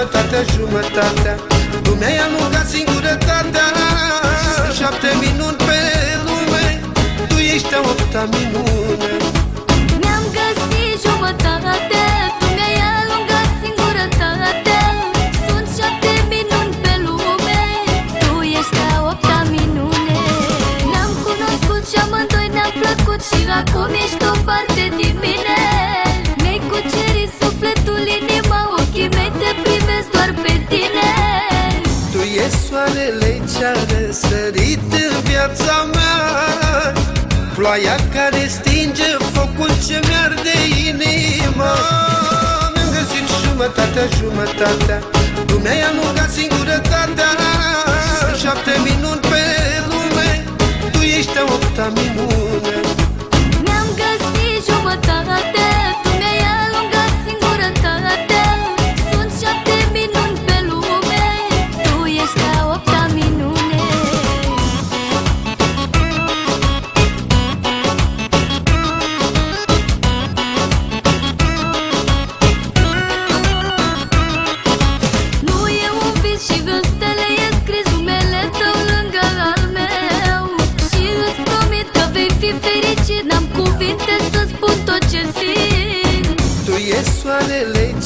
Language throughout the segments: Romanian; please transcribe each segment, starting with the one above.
jumătatea, jumătatea Lumea i-a alungat singurătatea. Șapte minuni pe lume. Tu ești a opta minune. Mi-am găsit jumătate. Tu mi-ai alungat singurătatea Sunt șapte minuni pe lume. Tu ești a opta minune. Ne-am cunoscut și amândoi ne-am plăcut Și acum soarele ce-a răsărit în viața mea. Ploaia care stinge focul ce mi-arde inima. Mi-am găsit jumătatea, jumătatea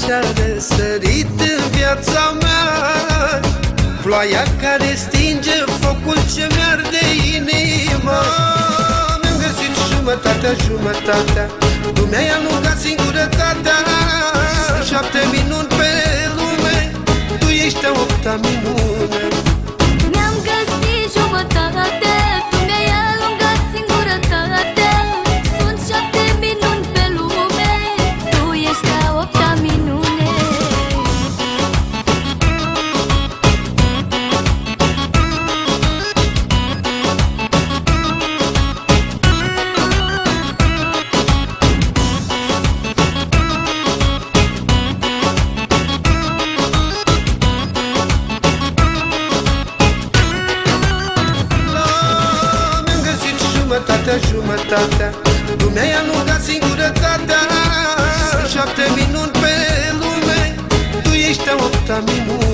soarele ce-a răsărit în viața mea. Ploaia care stinge focul ce mi-arde inima. Mi-am găsit jumătatea, jumătatea. Lumea i-a alungat singurătatea jumătatea, jumătatea Lumea i-a alungat singurătatea Șapte minuni pe lume. Tu ești a opta minune